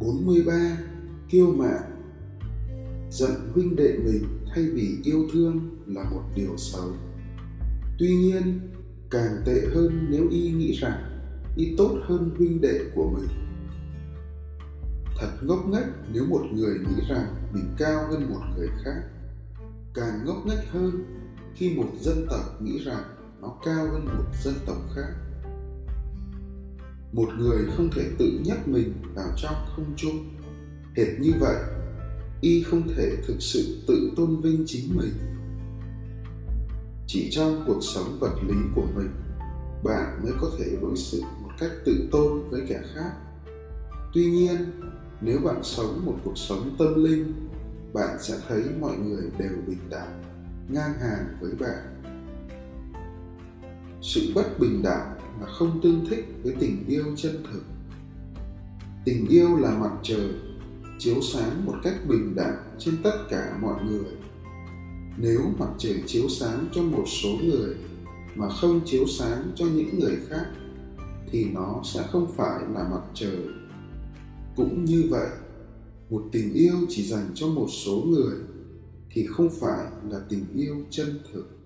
43. Kiêu mạn Giận huynh đệ mình thay vì yêu thương là một điều xấu. Tuy nhiên, càng tệ hơn nếu y nghĩ rằng y tốt hơn huynh đệ của mình. Thật ngốc nghếch nếu một người nghĩ rằng mình cao hơn một người khác. Càng ngốc nghếch hơn khi một dân tộc nghĩ rằng nó cao hơn một dân tộc khác một người không thể tự nhắc mình vào trong không trung hệt như vậy, y không thể thực sự tự tôn vinh chính mình. Chỉ trong cuộc sống vật lý của mình, bạn mới có thể đối xử một cách tự tôn với kẻ khác. Tuy nhiên, nếu bạn sống một cuộc sống tâm linh, bạn sẽ thấy mọi người đều bình đẳng, ngang hàng với bạn. Sự bất bình đẳng mà không tương thích với tình yêu chân thực. Tình yêu là mặt trời, chiếu sáng một cách bình đẳng trên tất cả mọi người. Nếu mặt trời chiếu sáng cho một số người mà không chiếu sáng cho những người khác, thì nó sẽ không phải là mặt trời. Cũng như vậy, một tình yêu chỉ dành cho một số người thì không phải là tình yêu chân thực.